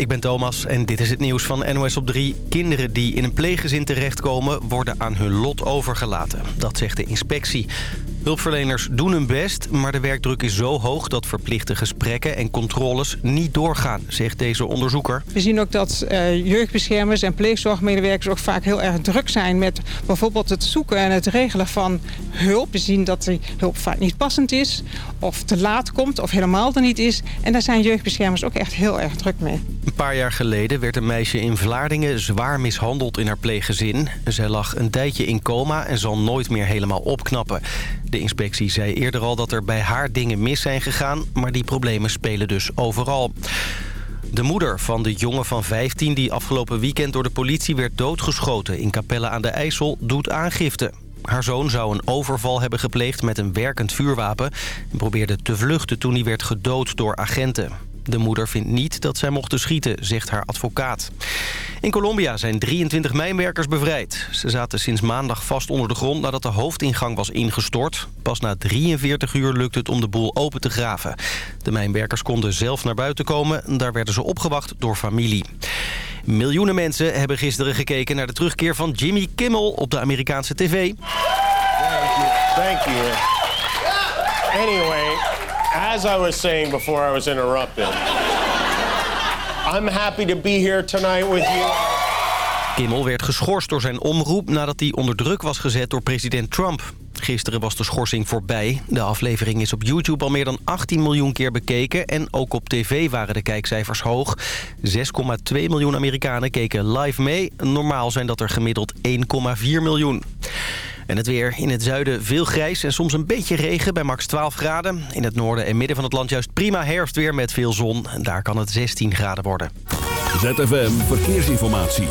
ik ben Thomas en dit is het nieuws van NOS op 3. Kinderen die in een pleeggezin terechtkomen worden aan hun lot overgelaten. Dat zegt de inspectie. Hulpverleners doen hun best, maar de werkdruk is zo hoog... dat verplichte gesprekken en controles niet doorgaan, zegt deze onderzoeker. We zien ook dat uh, jeugdbeschermers en pleegzorgmedewerkers... ook vaak heel erg druk zijn met bijvoorbeeld het zoeken en het regelen van hulp. We zien dat die hulp vaak niet passend is, of te laat komt, of helemaal er niet is. En daar zijn jeugdbeschermers ook echt heel erg druk mee. Een paar jaar geleden werd een meisje in Vlaardingen zwaar mishandeld in haar pleeggezin. Zij lag een tijdje in coma en zal nooit meer helemaal opknappen. De inspectie zei eerder al dat er bij haar dingen mis zijn gegaan... maar die problemen spelen dus overal. De moeder van de jongen van 15 die afgelopen weekend door de politie werd doodgeschoten... in Capelle aan de IJssel, doet aangifte. Haar zoon zou een overval hebben gepleegd met een werkend vuurwapen... en probeerde te vluchten toen hij werd gedood door agenten. De moeder vindt niet dat zij mochten schieten, zegt haar advocaat. In Colombia zijn 23 mijnwerkers bevrijd. Ze zaten sinds maandag vast onder de grond nadat de hoofdingang was ingestort. Pas na 43 uur lukt het om de boel open te graven. De mijnwerkers konden zelf naar buiten komen. Daar werden ze opgewacht door familie. Miljoenen mensen hebben gisteren gekeken naar de terugkeer van Jimmy Kimmel op de Amerikaanse tv. Thank you. Thank you. Anyway, as I was saying before I was interrupted... I'm happy to be here tonight with you. Kimmel werd geschorst door zijn omroep nadat hij onder druk was gezet door president Trump. Gisteren was de schorsing voorbij. De aflevering is op YouTube al meer dan 18 miljoen keer bekeken... en ook op tv waren de kijkcijfers hoog. 6,2 miljoen Amerikanen keken live mee. Normaal zijn dat er gemiddeld 1,4 miljoen. En het weer. In het zuiden veel grijs en soms een beetje regen bij max 12 graden. In het noorden en midden van het land juist prima herfstweer met veel zon. En daar kan het 16 graden worden. ZFM Verkeersinformatie.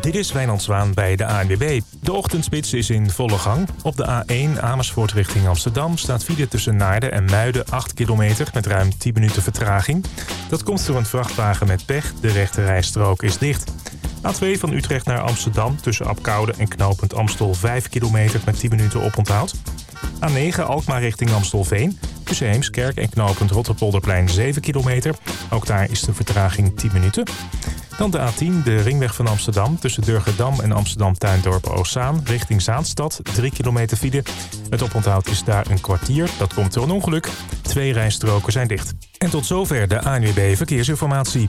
Dit is Wijnand Zwaan bij de ANWB. De ochtendspits is in volle gang. Op de A1 Amersfoort richting Amsterdam staat file tussen Naarden en Muiden 8 kilometer met ruim 10 minuten vertraging. Dat komt door een vrachtwagen met pech. De rechte rijstrook is dicht. A2 van Utrecht naar Amsterdam tussen Apkoude en knooppunt Amstel 5 kilometer met 10 minuten oponthoud. A9 Alkmaar richting Amstelveen. Tussen Heemskerk en knooppunt Rotterpolderplein 7 kilometer. Ook daar is de vertraging 10 minuten. Dan de A10, de ringweg van Amsterdam. Tussen Durgerdam en Amsterdam Tuindorp Oostzaan. Richting Zaanstad, 3 kilometer file. Het oponthoud is daar een kwartier. Dat komt door een ongeluk. Twee rijstroken zijn dicht. En tot zover de ANWB Verkeersinformatie.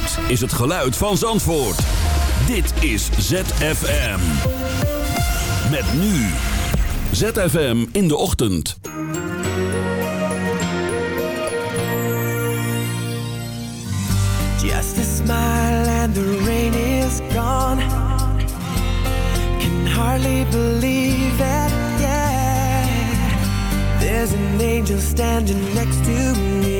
Dit is het geluid van Zandvoort. Dit is ZFM. Met nu. ZFM in de ochtend. Just a smile and the rain is gone. Can hardly believe it, yeah. There's an angel standing next to me.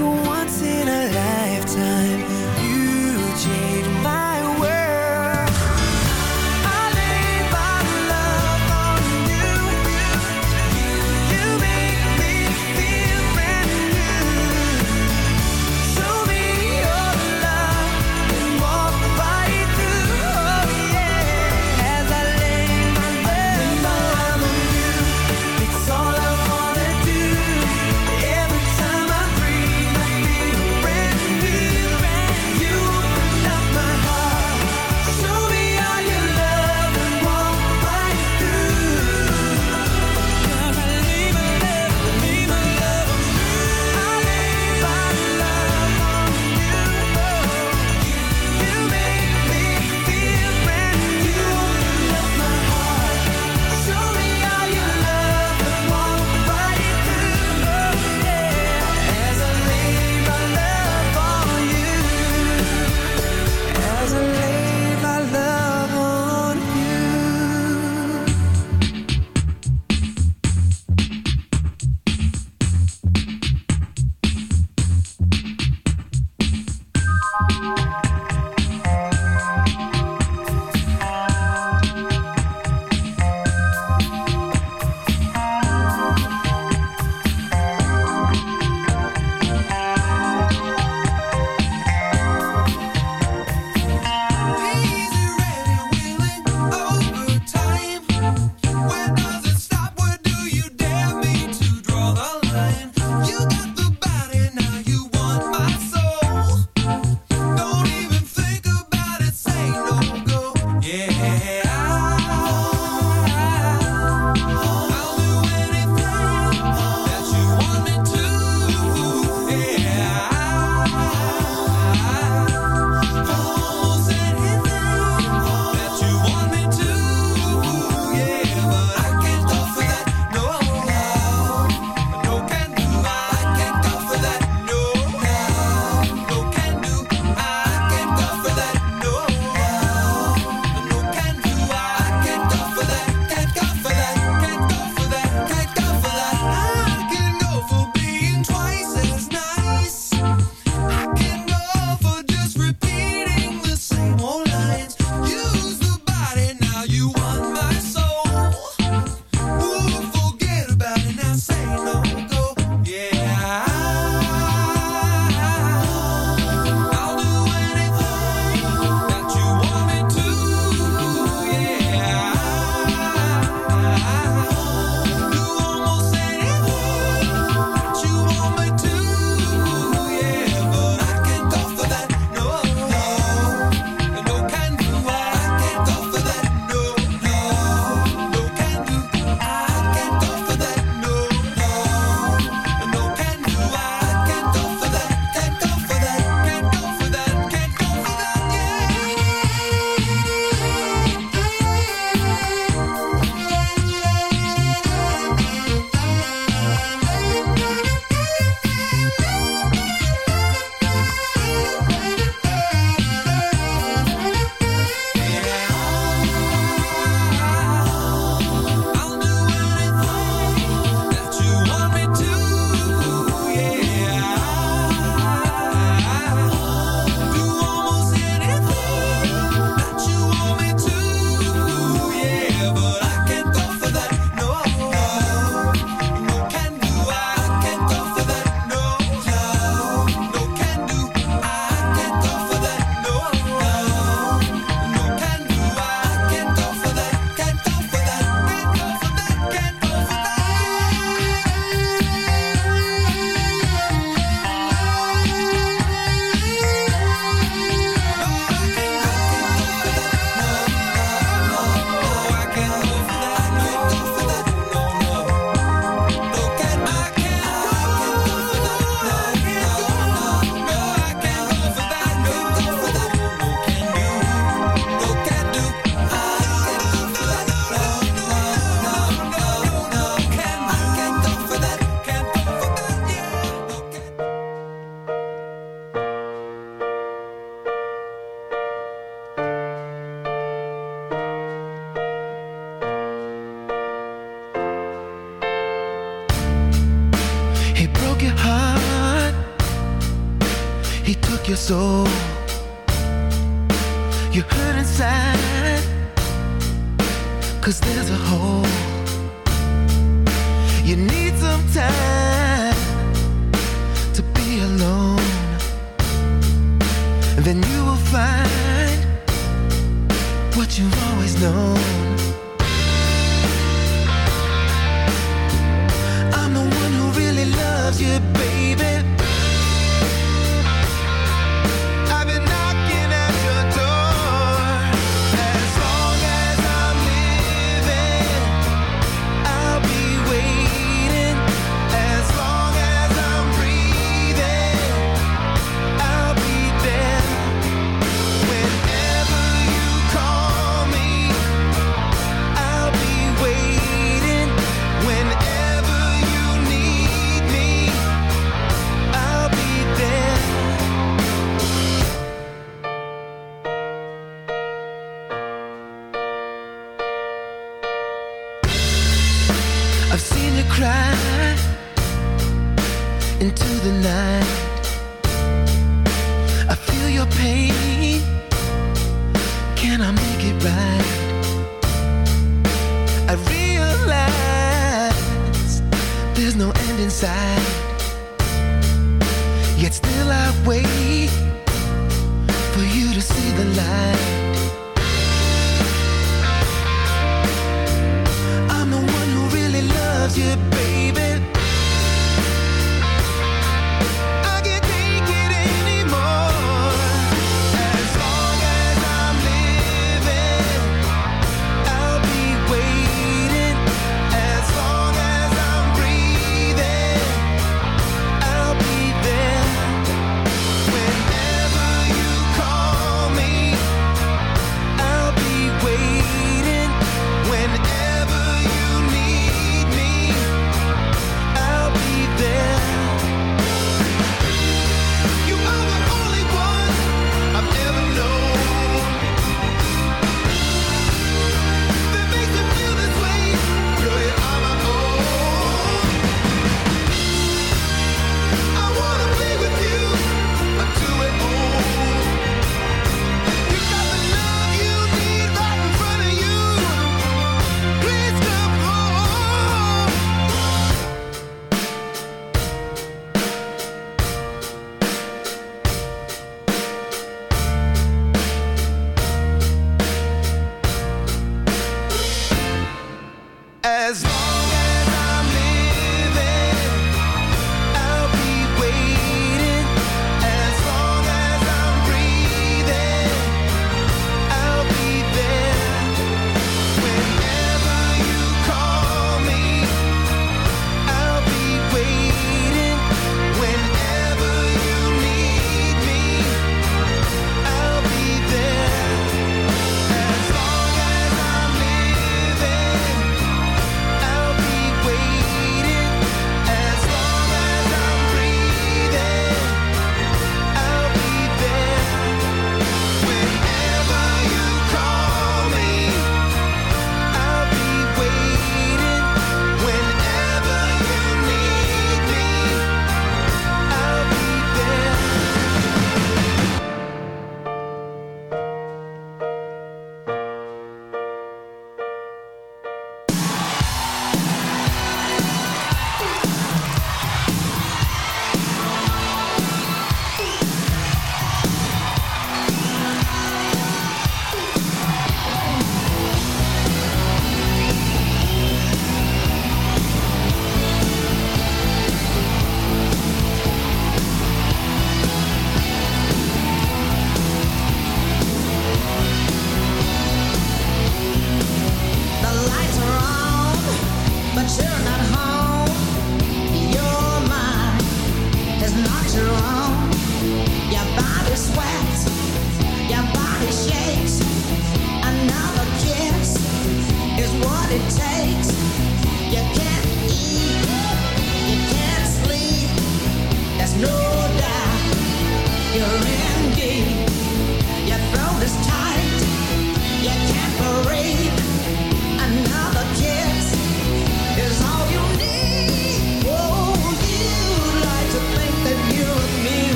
once in a lifetime.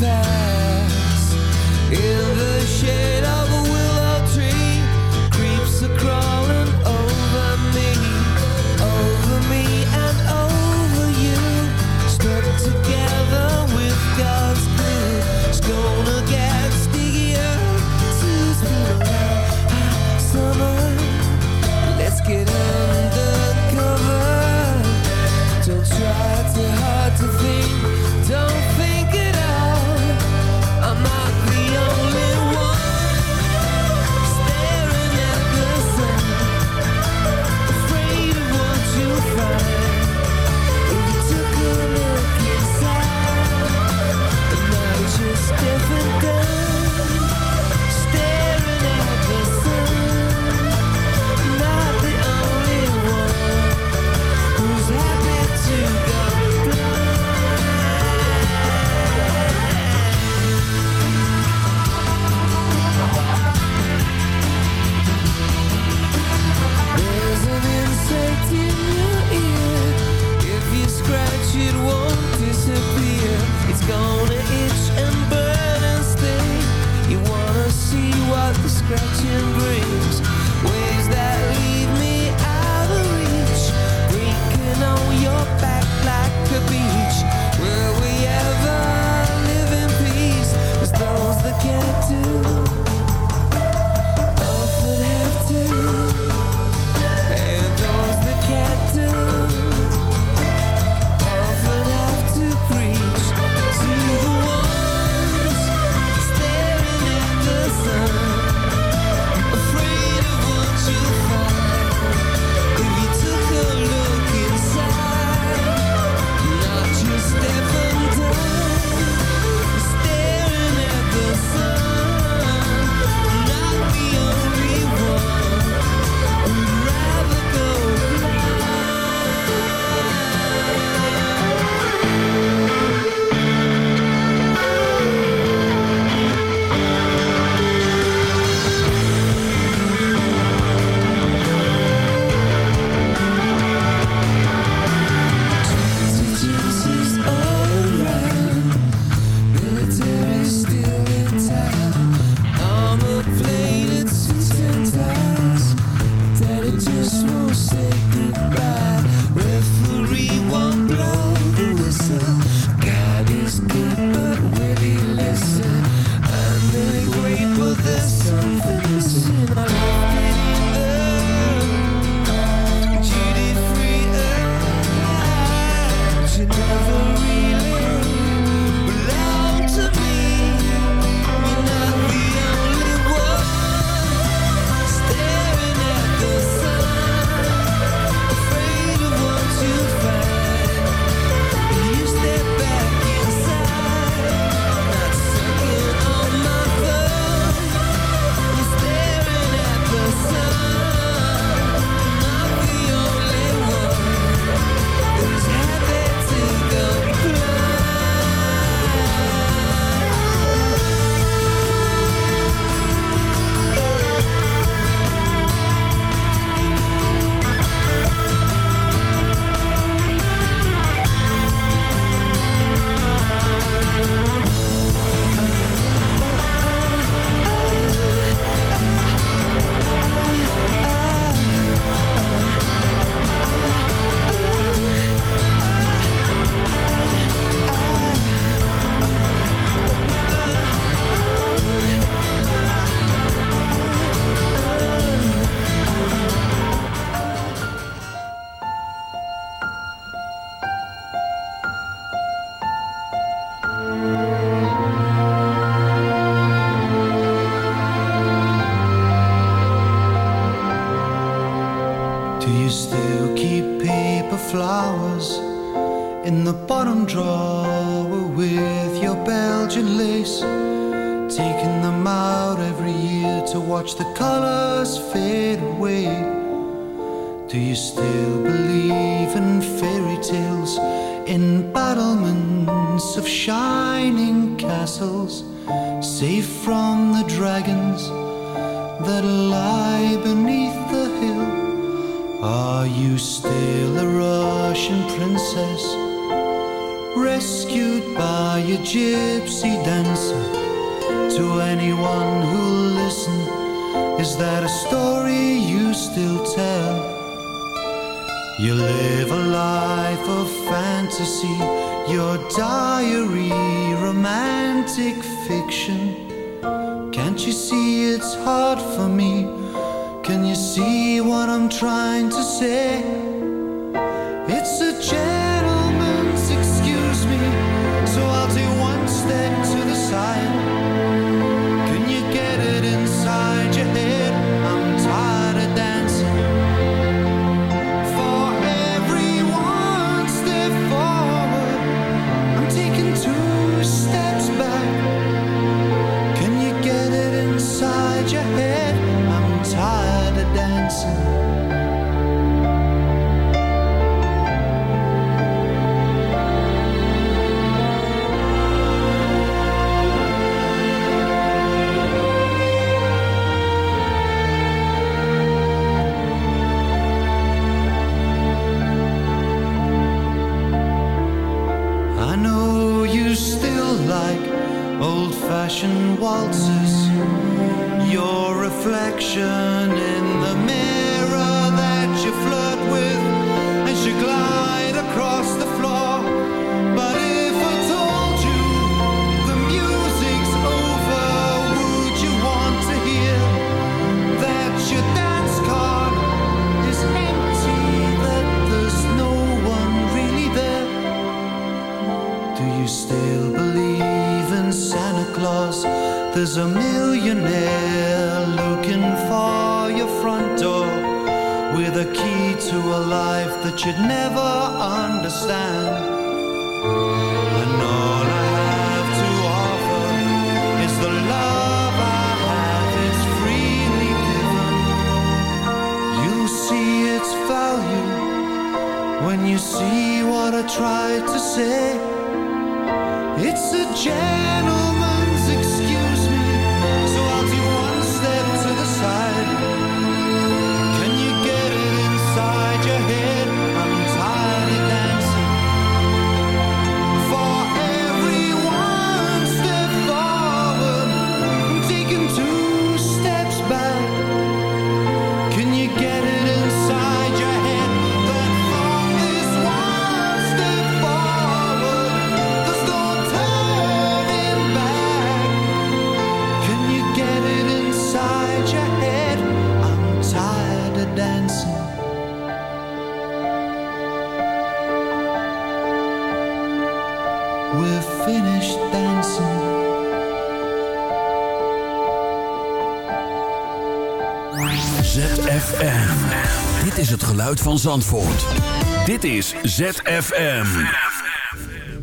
now van Zandvoort. Dit is ZFM.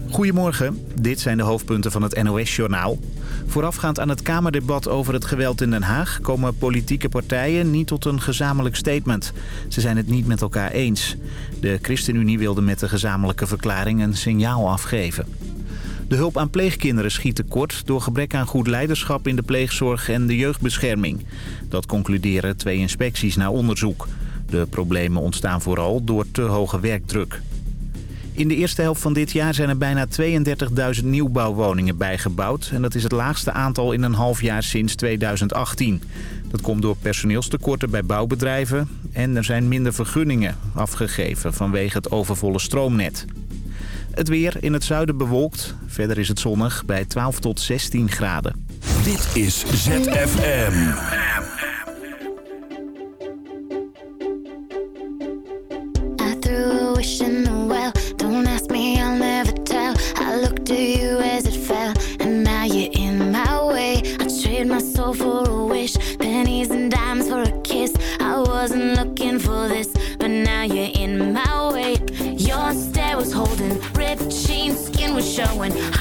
Goedemorgen, dit zijn de hoofdpunten van het NOS-journaal. Voorafgaand aan het Kamerdebat over het geweld in Den Haag... komen politieke partijen niet tot een gezamenlijk statement. Ze zijn het niet met elkaar eens. De ChristenUnie wilde met de gezamenlijke verklaring een signaal afgeven. De hulp aan pleegkinderen schiet tekort door gebrek aan goed leiderschap in de pleegzorg en de jeugdbescherming. Dat concluderen twee inspecties na onderzoek. De problemen ontstaan vooral door te hoge werkdruk. In de eerste helft van dit jaar zijn er bijna 32.000 nieuwbouwwoningen bijgebouwd. En dat is het laagste aantal in een half jaar sinds 2018. Dat komt door personeelstekorten bij bouwbedrijven. En er zijn minder vergunningen afgegeven vanwege het overvolle stroomnet. Het weer in het zuiden bewolkt. Verder is het zonnig bij 12 tot 16 graden. Dit is ZFM. one.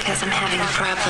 because I'm having a problem.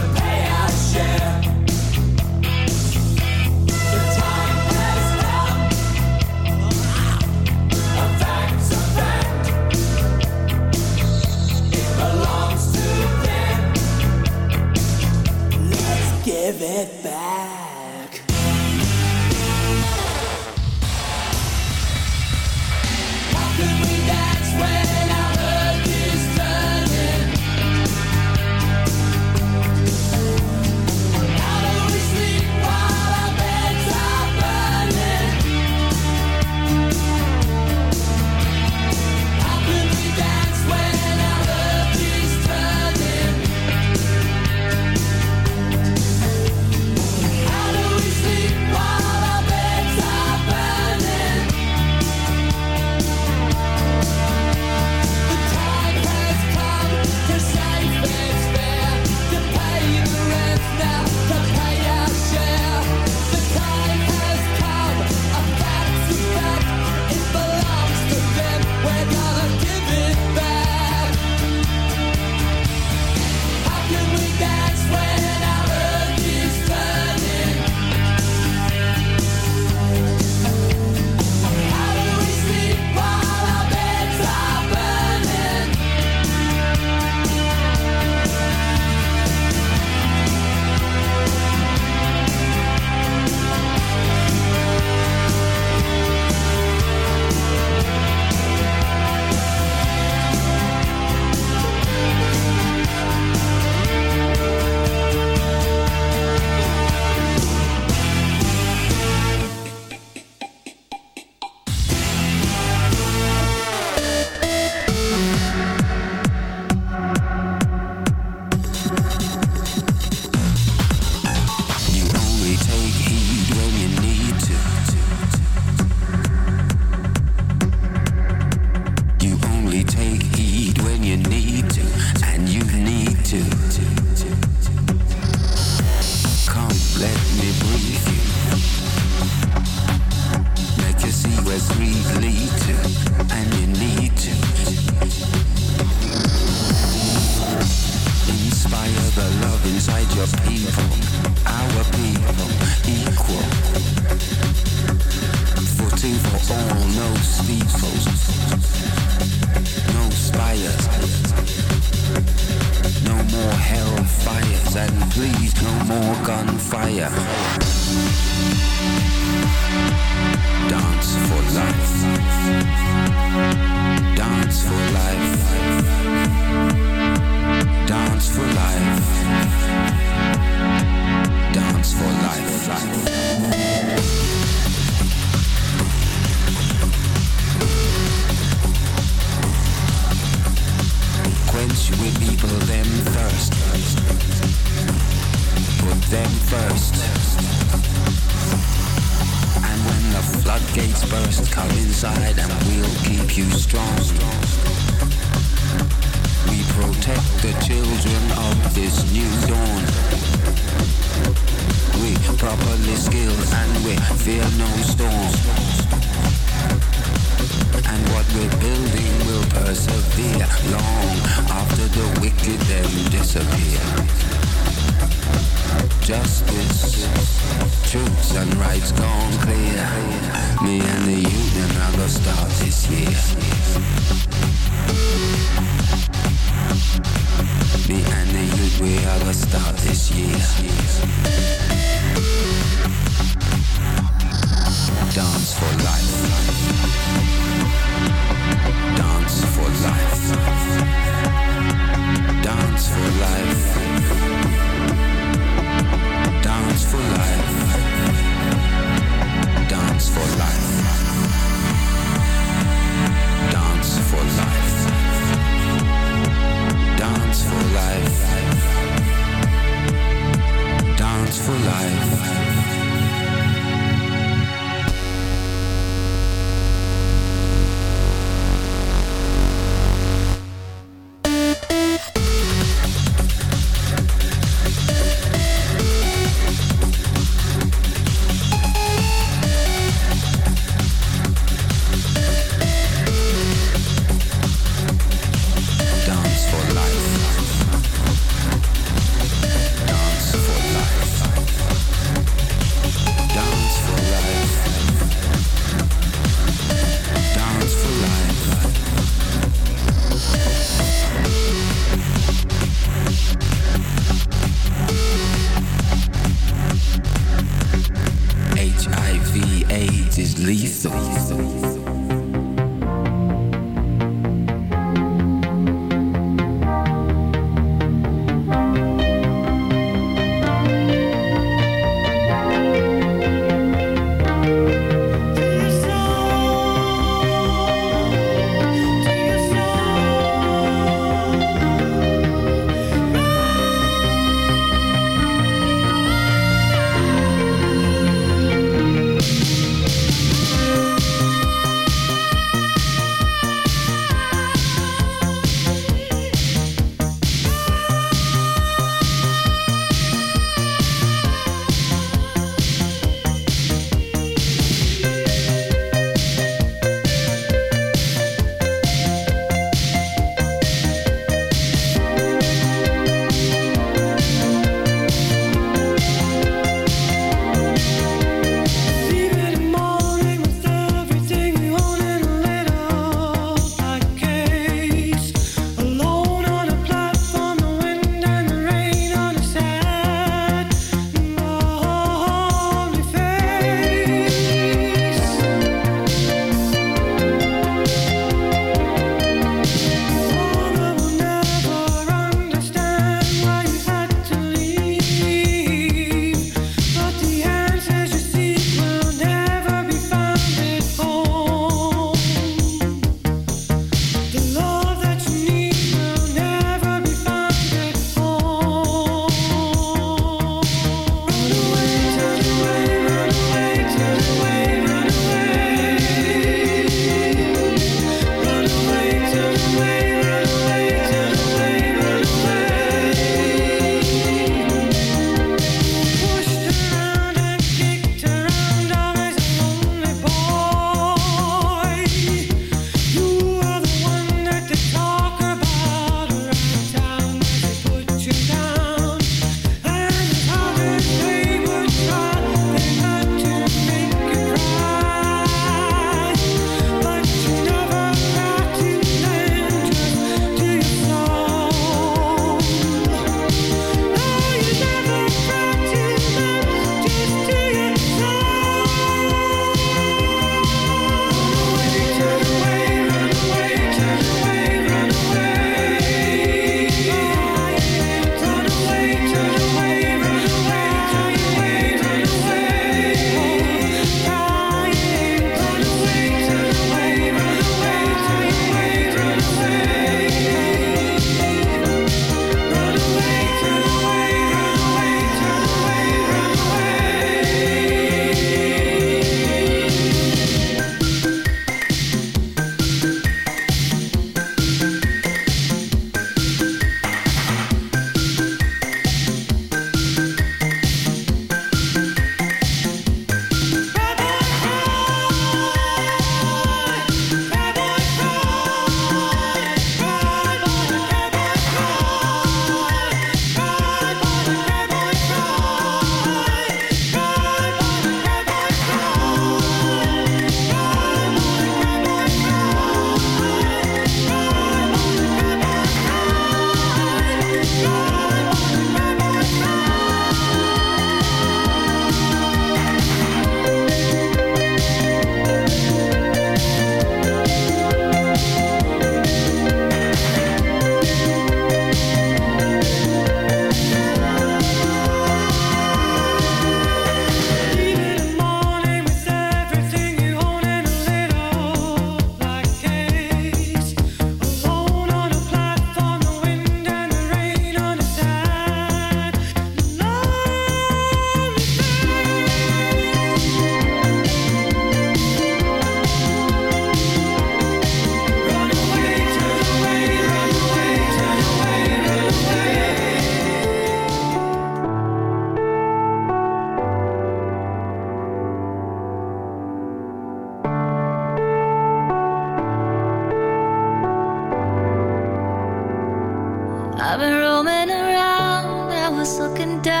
Looking down